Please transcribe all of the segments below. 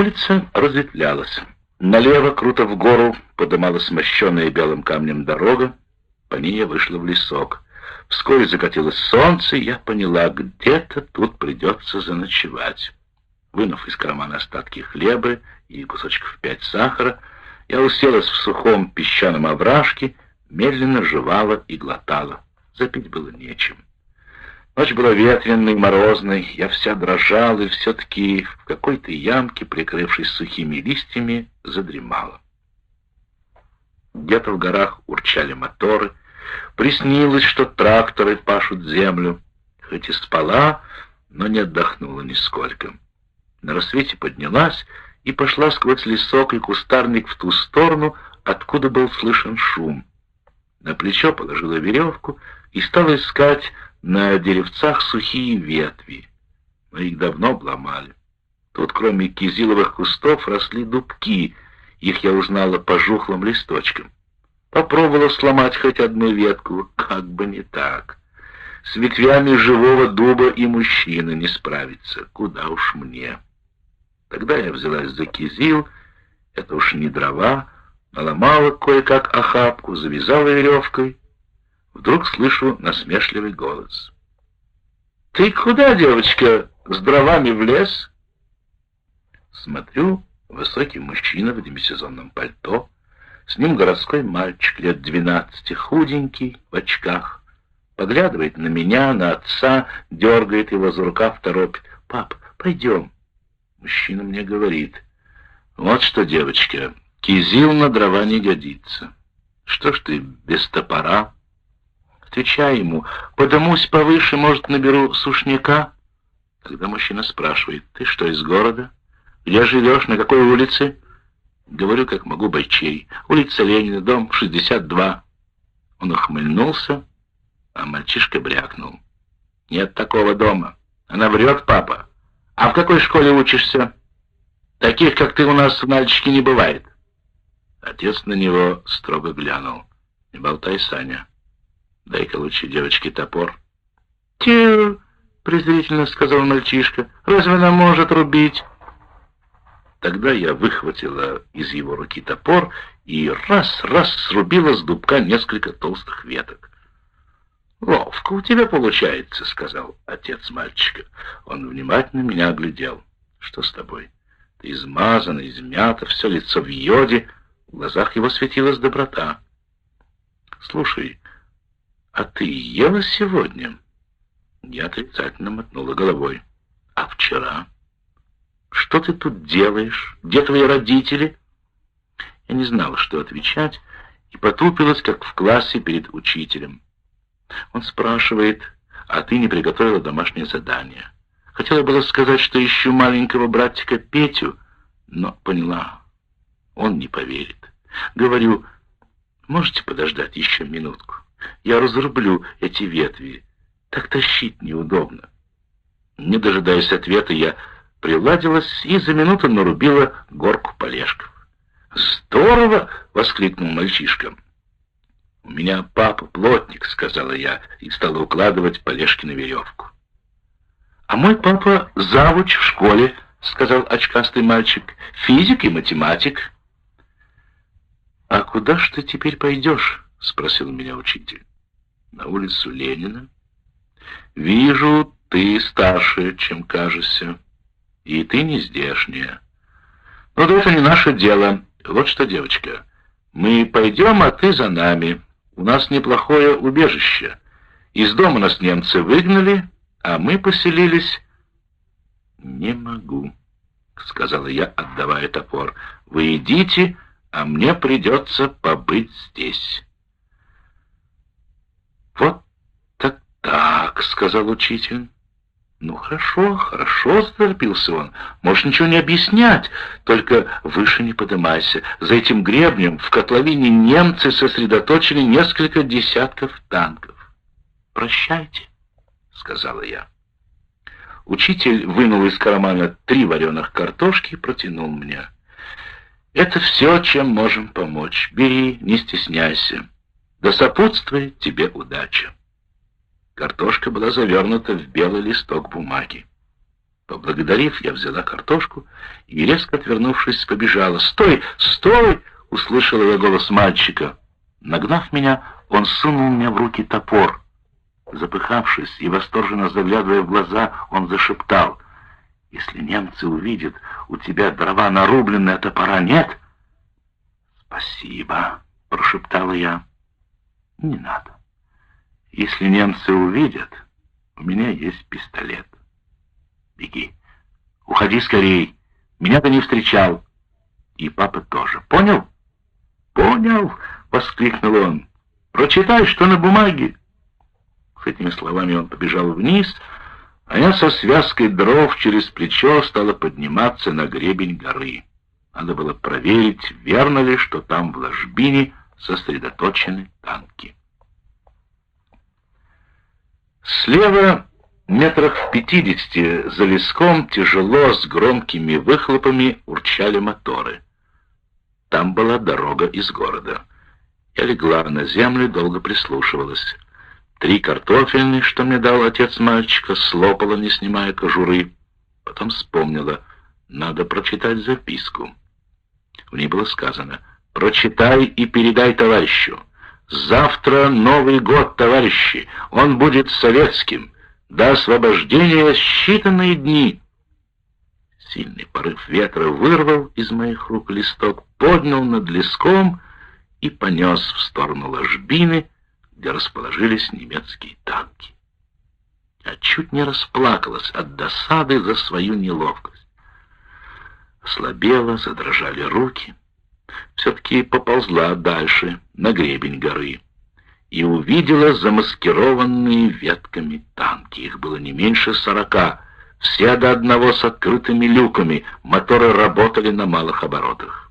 Улица разветвлялась. Налево, круто в гору, подымалась мощенная белым камнем дорога. По ней я вышла в лесок. Вскоре закатилось солнце, и я поняла, где-то тут придется заночевать. Вынув из кармана остатки хлеба и кусочков пять сахара, я уселась в сухом песчаном овражке, медленно жевала и глотала. Запить было нечем. Ночь была ветреной, морозной, я вся дрожала и все-таки в какой-то ямке, прикрывшись сухими листьями, задремала. Где-то в горах урчали моторы, приснилось, что тракторы пашут землю. Хоть и спала, но не отдохнула нисколько. На рассвете поднялась и пошла сквозь лесок и кустарник в ту сторону, откуда был слышен шум. На плечо положила веревку и стала искать на деревцах сухие ветви. Мы их давно обломали. Тут, кроме кизиловых кустов, росли дубки. Их я узнала по жухлым листочкам. Попробовала сломать хоть одну ветку, как бы не так. С ветвями живого дуба и мужчина не справится. Куда уж мне. Тогда я взялась за кизил, это уж не дрова, наломала кое-как охапку, завязала веревкой. Вдруг слышу насмешливый голос. «Ты куда, девочка, с дровами в лес?» Смотрю, высокий мужчина в демисезонном пальто, с ним городской мальчик лет двенадцати, худенький, в очках. Поглядывает на меня, на отца, дергает его за рукав, торопит. «Пап, пойдем». Мужчина мне говорит, вот что, девочка, кизил на дрова не годится. Что ж ты без топора? Отвечай ему, подымусь повыше, может, наберу сушняка? Тогда мужчина спрашивает, ты что, из города? Где живешь, на какой улице? Говорю, как могу, бойчей. Улица Ленина, дом 62. Он ухмыльнулся, а мальчишка брякнул. Нет такого дома. Она врет, папа. «А в какой школе учишься?» «Таких, как ты, у нас, мальчики, не бывает». Отец на него строго глянул. «Не болтай, Саня. Дай-ка лучше девочке топор». «Тю!» — презрительно сказал мальчишка. «Разве она может рубить?» Тогда я выхватила из его руки топор и раз-раз срубила с дубка несколько толстых веток. «Ловко у тебя получается», — сказал отец мальчика. Он внимательно меня оглядел. «Что с тобой? Ты измазана, измята, все лицо в йоде». В глазах его светилась доброта. «Слушай, а ты ела сегодня?» Я отрицательно мотнула головой. «А вчера? Что ты тут делаешь? Где твои родители?» Я не знала, что отвечать, и потупилась, как в классе перед учителем. Он спрашивает, а ты не приготовила домашнее задание. Хотела было сказать, что ищу маленького братика Петю, но поняла, он не поверит. Говорю, можете подождать еще минутку? Я разрублю эти ветви. Так тащить неудобно. Не дожидаясь ответа, я приладилась и за минуту нарубила горку полежков. «Здорово!» — воскликнул мальчишка. «У меня папа плотник», — сказала я, и стала укладывать полежки на веревку. «А мой папа завуч в школе», — сказал очкастый мальчик, — «физик и математик». «А куда ж ты теперь пойдешь?» — спросил меня учитель. «На улицу Ленина». «Вижу, ты старше, чем кажешься, и ты не здешняя. Но да это не наше дело. Вот что, девочка, мы пойдем, а ты за нами». У нас неплохое убежище. Из дома нас немцы выгнали, а мы поселились...» «Не могу», — сказала я, отдавая топор. «Вы идите, а мне придется побыть здесь». «Вот так так», — сказал учитель. «Ну хорошо, хорошо», — заторопился он. «Можешь ничего не объяснять, только выше не подымайся. За этим гребнем в котловине немцы сосредоточили несколько десятков танков». «Прощайте», — сказала я. Учитель вынул из кармана три вареных картошки и протянул мне. «Это все, чем можем помочь. Бери, не стесняйся. Да сопутствует тебе удача». Картошка была завернута в белый листок бумаги. Поблагодарив, я взяла картошку и, резко отвернувшись, побежала. «Стой! Стой!» — услышала я голос мальчика. Нагнав меня, он сунул мне в руки топор. Запыхавшись и восторженно заглядывая в глаза, он зашептал. «Если немцы увидят, у тебя дрова нарубленные, а топора нет?» «Спасибо», — прошептала я. «Не надо. Если немцы увидят, у меня есть пистолет». Беги. Уходи скорей. Меня ты не встречал. И папа тоже. Понял? Понял, воскликнул он. Прочитай, что на бумаге. С этими словами он побежал вниз, а я со связкой дров через плечо стала подниматься на гребень горы. Надо было проверить, верно ли, что там в ложбине сосредоточены танки. Слева Метрах в пятидесяти за леском тяжело с громкими выхлопами урчали моторы. Там была дорога из города. Я легла на землю, долго прислушивалась. Три картофельные, что мне дал отец мальчика, слопала, не снимая кожуры. Потом вспомнила, надо прочитать записку. В ней было сказано «Прочитай и передай товарищу. Завтра Новый год, товарищи, он будет советским». До освобождения считанные дни. Сильный порыв ветра вырвал из моих рук листок, поднял над леском и понес в сторону ложбины, где расположились немецкие танки. Я чуть не расплакалась от досады за свою неловкость. Слабела, задрожали руки. Все-таки поползла дальше, на гребень горы и увидела замаскированные ветками танки. Их было не меньше сорока, все до одного с открытыми люками, моторы работали на малых оборотах.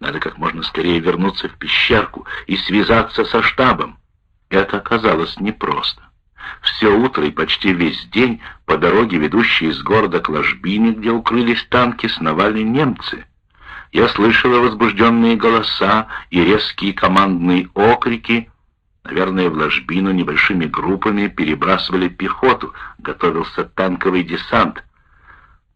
Надо как можно скорее вернуться в пещерку и связаться со штабом. Это оказалось непросто. Все утро и почти весь день по дороге, ведущей из города к ложбине, где укрылись танки, сновали немцы. Я слышала возбужденные голоса и резкие командные окрики — Наверное, в ложбину небольшими группами перебрасывали пехоту, готовился танковый десант.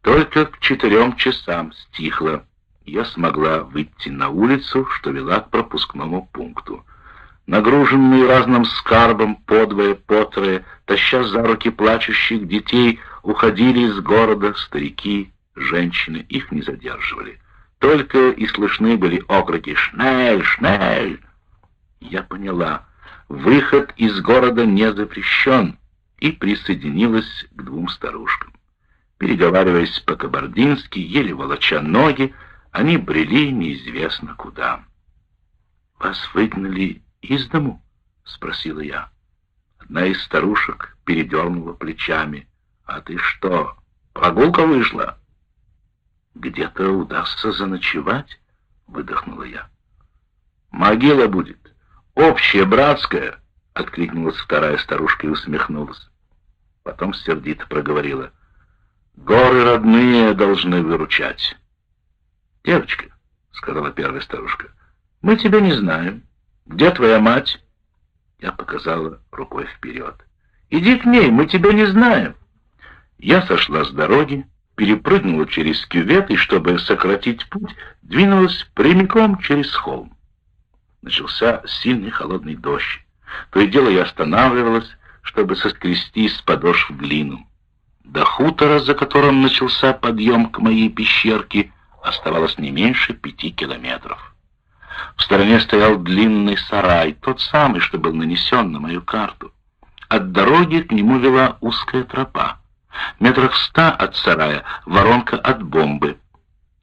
Только к четырем часам стихло. Я смогла выйти на улицу, что вела к пропускному пункту. Нагруженные разным скарбом, подвое, потрое, таща за руки плачущих детей, уходили из города старики, женщины, их не задерживали. Только и слышны были окрики «Шнель! Шнель!» Я поняла — Выход из города не запрещен, и присоединилась к двум старушкам. Переговариваясь по-кабардински, еле волоча ноги, они брели неизвестно куда. «Вас выгнали из дому?» — спросила я. Одна из старушек передернула плечами. «А ты что, прогулка вышла?» «Где-то удастся заночевать?» — выдохнула я. «Могила будет. «Общее, братское!» — откликнулась вторая старушка и усмехнулась. Потом сердито проговорила. «Горы родные должны выручать». «Девочка», — сказала первая старушка, — «мы тебя не знаем. Где твоя мать?» Я показала рукой вперед. «Иди к ней, мы тебя не знаем». Я сошла с дороги, перепрыгнула через кювет и, чтобы сократить путь, двинулась прямиком через холм начался сильный холодный дождь. То и дело я останавливалась, чтобы соскрести с подошв глину. До хутора, за которым начался подъем к моей пещерке, оставалось не меньше пяти километров. В стороне стоял длинный сарай, тот самый, что был нанесен на мою карту. От дороги к нему вела узкая тропа. Метрах ста от сарая воронка от бомбы.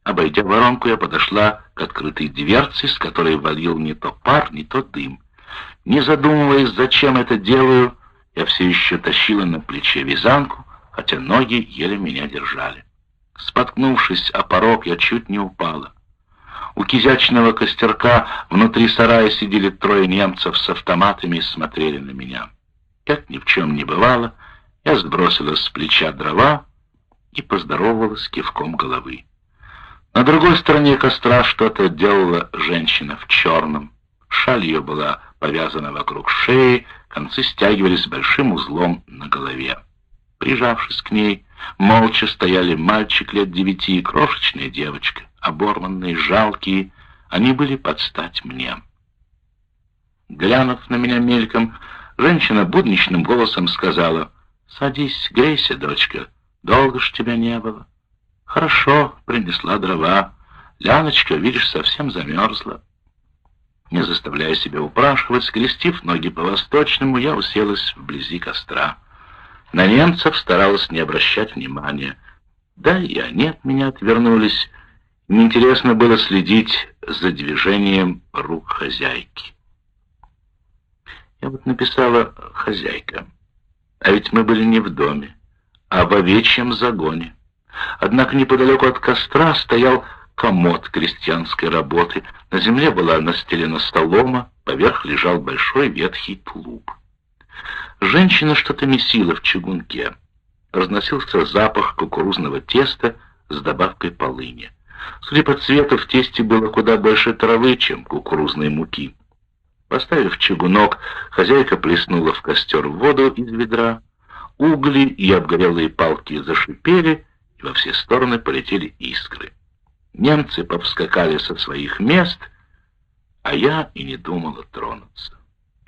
Обойдя воронку, я подошла к открытой дверце, с которой валил не то пар, не то дым. Не задумываясь, зачем это делаю, я все еще тащила на плече вязанку, хотя ноги еле меня держали. Споткнувшись о порог, я чуть не упала. У кизячного костерка внутри сарая сидели трое немцев с автоматами и смотрели на меня. Как ни в чем не бывало, я сбросила с плеча дрова и поздоровалась кивком головы. На другой стороне костра что-то делала женщина в черном. Шаль ее была повязана вокруг шеи, концы стягивались большим узлом на голове. Прижавшись к ней, Молча стояли мальчик лет девяти и крошечная девочка, оборванные, жалкие. Они были под стать мне. Глянув на меня мельком, женщина будничным голосом сказала, «Садись, грейся, дочка, долго ж тебя не было». «Хорошо», — принесла дрова. Ляночка, видишь, совсем замерзла. Не заставляя себя упрашивать, скрестив ноги по-восточному, я уселась вблизи костра. На немцев старалась не обращать внимания. Да и они от меня отвернулись. Неинтересно было следить за движением рук хозяйки. Я вот написала «хозяйка». А ведь мы были не в доме, а в овечьем загоне. Однако неподалеку от костра стоял комод крестьянской работы. На земле была настелена столома, поверх лежал большой ветхий плуг. Женщина что-то месила в чугунке. Разносился запах кукурузного теста с добавкой полыни. Судя по цвету, в тесте было куда больше травы, чем кукурузной муки. Поставив чугунок, хозяйка плеснула в костер воду из ведра. Угли и обгорелые палки зашипели, и во все стороны полетели искры. Немцы повскакали со своих мест, а я и не думала тронуться.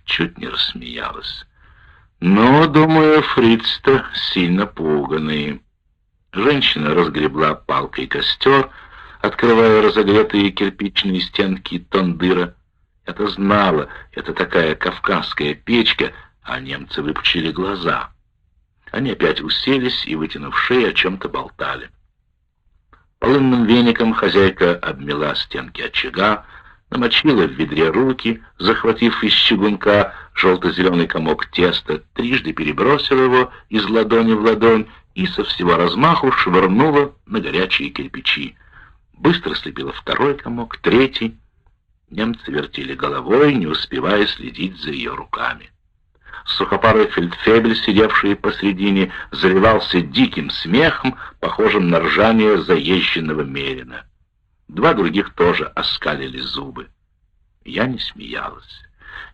Чуть не рассмеялась. Но, думаю, фриц-то сильно пуганный. Женщина разгребла палкой костер, открывая разогретые кирпичные стенки тондыра. Это знала, это такая кавказская печка, а немцы выпучили глаза. Они опять уселись и, вытянув шеи, о чем-то болтали. Полынным веником хозяйка обмела стенки очага, намочила в ведре руки, захватив из чугунка желто-зеленый комок теста, трижды перебросила его из ладони в ладонь и со всего размаху швырнула на горячие кирпичи. Быстро слепила второй комок, третий. Немцы вертели головой, не успевая следить за ее руками. Сухопарый фельдфебель, сидевший посредине, заливался диким смехом, похожим на ржание заезженного мерина. Два других тоже оскалили зубы. Я не смеялась.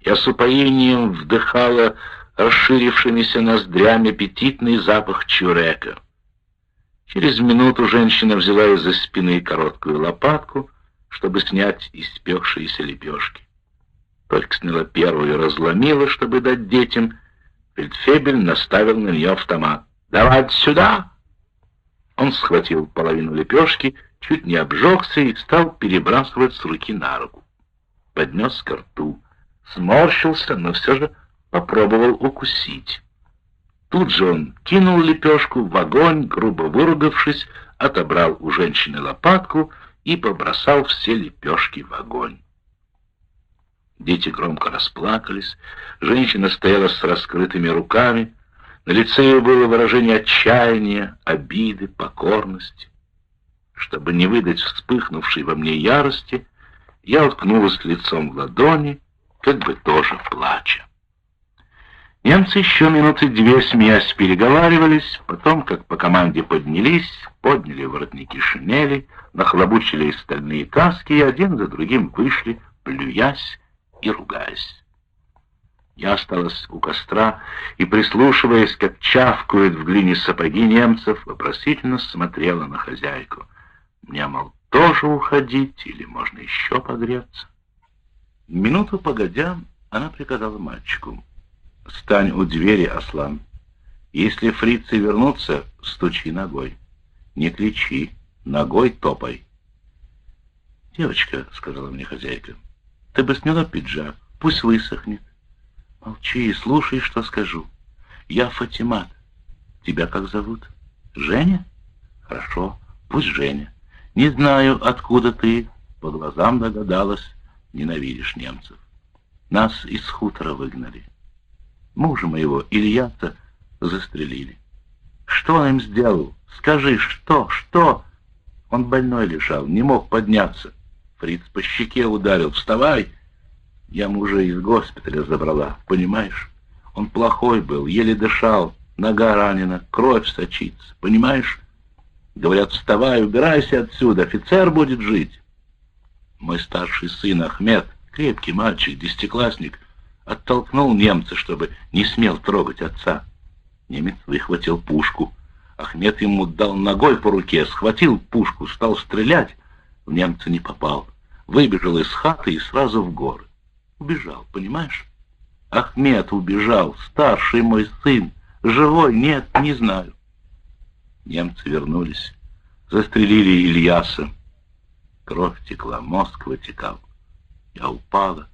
Я с упоением вдыхала расширившимися ноздрями аппетитный запах чурека. Через минуту женщина взяла из-за спины короткую лопатку, чтобы снять испекшиеся лепешки. Только сняла первую и разломила, чтобы дать детям. Фельдфебель наставил на нее автомат. «Давать сюда!» Он схватил половину лепешки, чуть не обжегся и стал перебрасывать с руки на руку. Поднес ко рту. Сморщился, но все же попробовал укусить. Тут же он кинул лепешку в огонь, грубо выругавшись, отобрал у женщины лопатку и побросал все лепешки в огонь. Дети громко расплакались, женщина стояла с раскрытыми руками, на лице ее было выражение отчаяния, обиды, покорности. Чтобы не выдать вспыхнувшей во мне ярости, я уткнулась лицом в ладони, как бы тоже плача. Немцы еще минуты две, смеясь, переговаривались, потом, как по команде поднялись, подняли воротники шинели, нахлобучили стальные каски и один за другим вышли, плюясь и ругаясь. Я осталась у костра и, прислушиваясь, как чавкают в глине сапоги немцев, вопросительно смотрела на хозяйку. Мне, мол, тоже уходить или можно еще погреться? Минуту погодя, она приказала мальчику. «Стань у двери, Аслан. Если фрицы вернутся, стучи ногой. Не кричи, ногой топай». «Девочка», — сказала мне хозяйка, — «ты бы сняла пиджак, пусть высохнет». Молчи и слушай, что скажу. Я Фатимат. Тебя как зовут? Женя? Хорошо, пусть Женя. Не знаю, откуда ты, по глазам догадалась, ненавидишь немцев. Нас из хутора выгнали. Мужа моего, Илья-то, застрелили. Что он им сделал? Скажи, что, что? Он больной лежал, не мог подняться. Фриц по щеке ударил. Вставай! Я мужа из госпиталя забрала, понимаешь? Он плохой был, еле дышал, нога ранена, кровь сочится, понимаешь? Говорят, вставай, убирайся отсюда, офицер будет жить. Мой старший сын Ахмед, крепкий мальчик, десятиклассник, оттолкнул немца, чтобы не смел трогать отца. Немец выхватил пушку. Ахмед ему дал ногой по руке, схватил пушку, стал стрелять. В немца не попал. Выбежал из хаты и сразу в горы. Убежал, понимаешь? Ахмед убежал, старший мой сын. Живой? Нет, не знаю. Немцы вернулись. Застрелили Ильяса. Кровь текла, мозг вытекал. Я упала.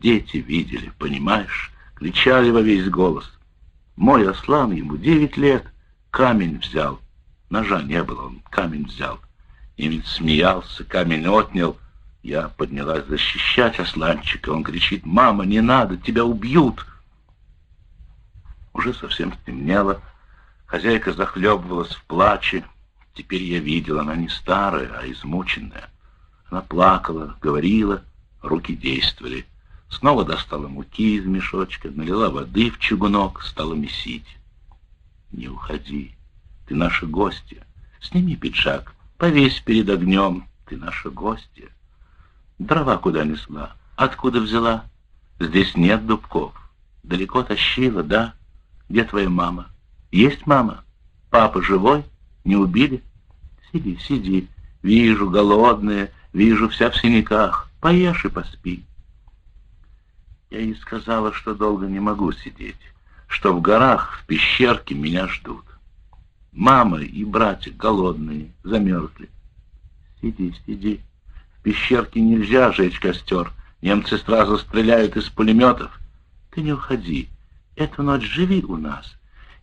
Дети видели, понимаешь? Кричали во весь голос. Мой Аслан, ему девять лет, камень взял. Ножа не было, он камень взял. Немец смеялся, камень отнял. Я поднялась защищать Асланчика. Он кричит, «Мама, не надо, тебя убьют!» Уже совсем стемнело. Хозяйка захлебывалась в плаче. Теперь я видел, она не старая, а измученная. Она плакала, говорила, руки действовали. Снова достала муки из мешочка, налила воды в чугунок, стала месить. «Не уходи, ты наша гостья. Сними пиджак, повесь перед огнем, ты наша гостья. Дрова куда несла? Откуда взяла? Здесь нет дубков. Далеко тащила, да? Где твоя мама? Есть мама? Папа живой? Не убили? Сиди, сиди. Вижу, голодная, вижу, вся в синяках. Поешь и поспи. Я ей сказала, что долго не могу сидеть, что в горах, в пещерке меня ждут. Мама и братья голодные, замерзли. Сиди, сиди. В пещерке нельзя жечь костер. Немцы сразу стреляют из пулеметов. Ты не уходи. Эту ночь живи у нас.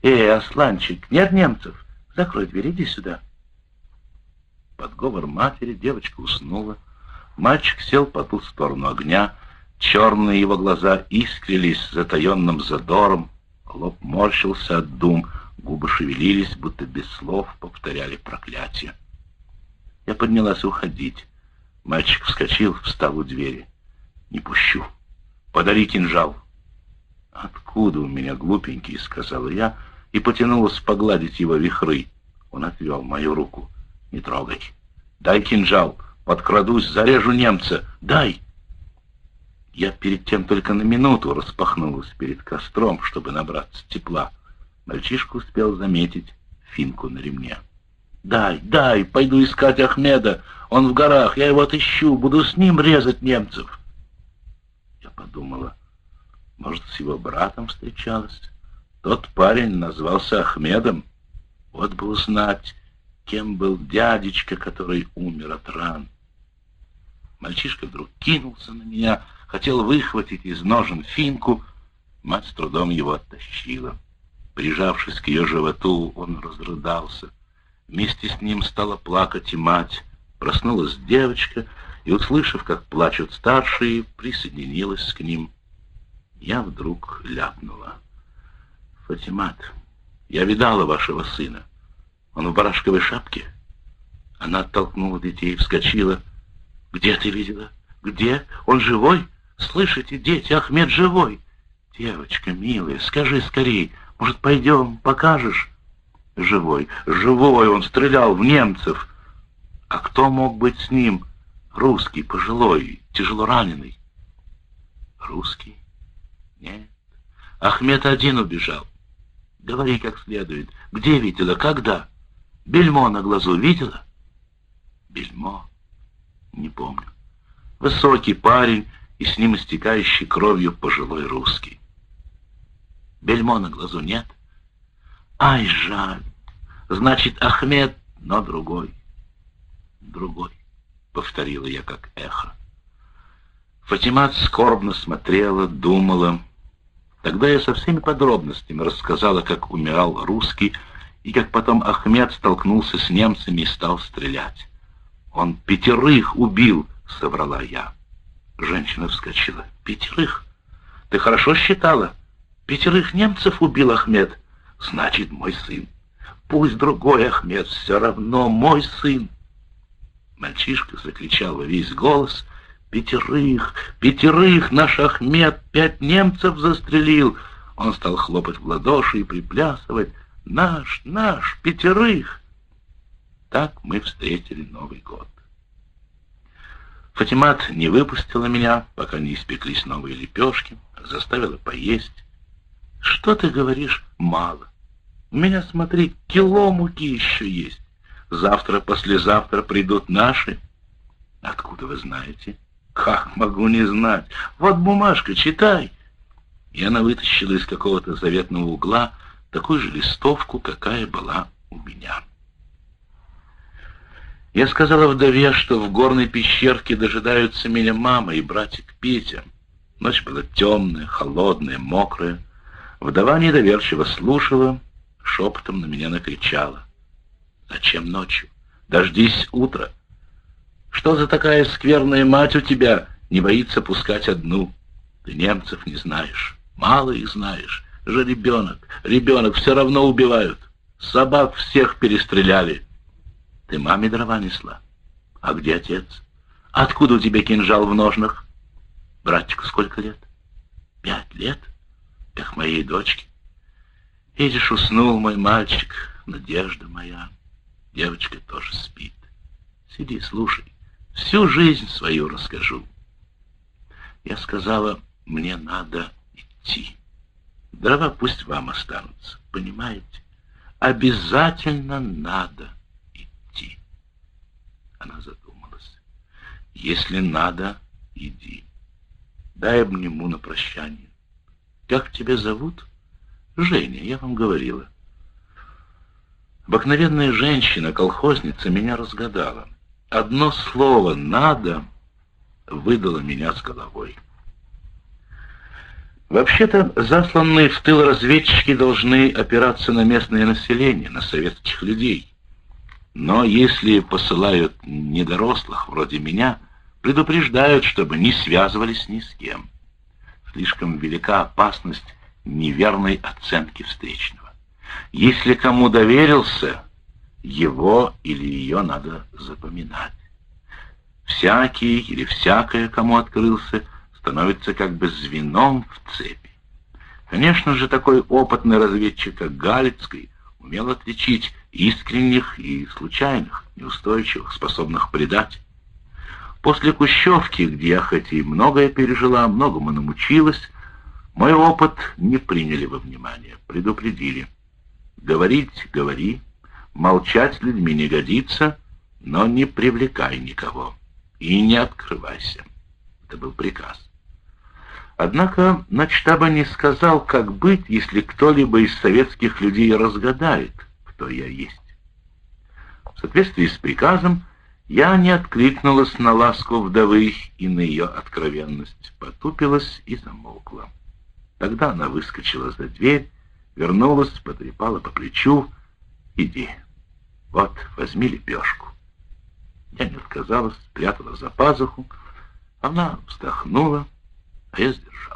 Эй, Асланчик, нет немцев? Закрой дверь, иди сюда. Под говор матери девочка уснула. Мальчик сел по ту сторону огня, Черные его глаза искрились затаенным задором, лоб морщился от дум, губы шевелились, будто без слов повторяли проклятие. Я поднялась уходить. Мальчик вскочил, встал у двери. «Не пущу. Подари кинжал». «Откуда у меня, глупенький?» — сказала я, и потянулась погладить его вихры. Он отвел мою руку. «Не трогай. Дай кинжал. Подкрадусь, зарежу немца. Дай!» Я перед тем только на минуту распахнулась перед костром, чтобы набраться тепла. Мальчишка успел заметить финку на ремне. «Дай, дай, пойду искать Ахмеда. Он в горах, я его отыщу, буду с ним резать немцев». Я подумала, может, с его братом встречалась. Тот парень назвался Ахмедом. Вот бы узнать, кем был дядечка, который умер от ран. Мальчишка вдруг кинулся на меня, хотел выхватить из ножен финку, мать с трудом его оттащила. Прижавшись к ее животу, он разрыдался. Вместе с ним стала плакать и мать. Проснулась девочка и, услышав, как плачут старшие, присоединилась к ним. Я вдруг ляпнула. «Фатимат, я видала вашего сына. Он в барашковой шапке?» Она оттолкнула детей и вскочила. «Где ты видела? Где? Он живой?» Слышите, дети, Ахмед живой. Девочка, милая, скажи скорей, может, пойдем, покажешь? Живой, живой, он стрелял в немцев. А кто мог быть с ним? Русский, пожилой, тяжело раненый. Русский? Нет. Ахмед один убежал. Говори как следует. Где видела, когда? Бельмо на глазу видела? Бельмо? Не помню. Высокий парень, и с ним истекающий кровью пожилой русский. Бельмо на глазу нет? Ай, жаль. Значит, Ахмед, но другой. Другой, повторила я как эхо. Фатимат скорбно смотрела, думала. Тогда я со всеми подробностями рассказала, как умирал русский, и как потом Ахмед столкнулся с немцами и стал стрелять. «Он пятерых убил», — соврала я. Женщина вскочила. «Пятерых? Ты хорошо считала? Пятерых немцев убил Ахмед? Значит, мой сын. Пусть другой Ахмед, все равно мой сын!» Мальчишка закричал во весь голос. «Пятерых! Пятерых! Наш Ахмед пять немцев застрелил!» Он стал хлопать в ладоши и приплясывать. «Наш! Наш! Пятерых!» Так мы встретили Новый год. Фатимат не выпустила меня, пока не испеклись новые лепешки, заставила поесть. Что ты говоришь? Мало. У меня, смотри, кило муки еще есть. Завтра, послезавтра придут наши. Откуда вы знаете? Как могу не знать? Вот бумажка, читай. И она вытащила из какого-то заветного угла такую же листовку, какая была у меня. Я сказала вдове, что в горной пещерке дожидаются меня мама и братик Петя. Ночь была темная, холодная, мокрая. Вдова недоверчиво слушала, шепотом на меня накричала. «Зачем ночью? Дождись утра. Что за такая скверная мать у тебя, не боится пускать одну? Ты немцев не знаешь, мало их знаешь. Же ребенок, ребенок все равно убивают. Собак всех перестреляли. Ты маме дрова несла? А где отец? Откуда у тебя кинжал в ножнах? Братику сколько лет? Пять лет? Как моей дочке. Видишь, уснул мой мальчик, надежда моя. Девочка тоже спит. Сиди, слушай. Всю жизнь свою расскажу. Я сказала, мне надо идти. Дрова пусть вам останутся, понимаете? Обязательно надо она задумалась. Если надо, иди. Дай обниму на прощание. Как тебя зовут? Женя, я вам говорила. Обыкновенная женщина, колхозница, меня разгадала. Одно слово «надо» выдало меня с головой. Вообще-то, засланные в тыл разведчики должны опираться на местное население, на советских людей. Но если посылают недорослых, вроде меня, предупреждают, чтобы не связывались ни с кем. Слишком велика опасность неверной оценки встречного. Если кому доверился, его или ее надо запоминать. Всякий или всякое, кому открылся, становится как бы звеном в цепи. Конечно же, такой опытный разведчик, как Галицкий, умел отличить искренних и случайных, неустойчивых, способных предать. После Кущевки, где я хоть и многое пережила, многому намучилась, мой опыт не приняли во внимание, предупредили. Говорить — говори, молчать людьми не годится, но не привлекай никого и не открывайся. Это был приказ. Однако начтаба не сказал, как быть, если кто-либо из советских людей разгадает, кто я есть. В соответствии с приказом я не откликнулась на ласку вдовы и на ее откровенность, потупилась и замолкла. Тогда она выскочила за дверь, вернулась, потрепала по плечу. «Иди, вот, возьми лепешку». Я не отказалась, спрятала за пазуху. Она вздохнула, а я сдержалась.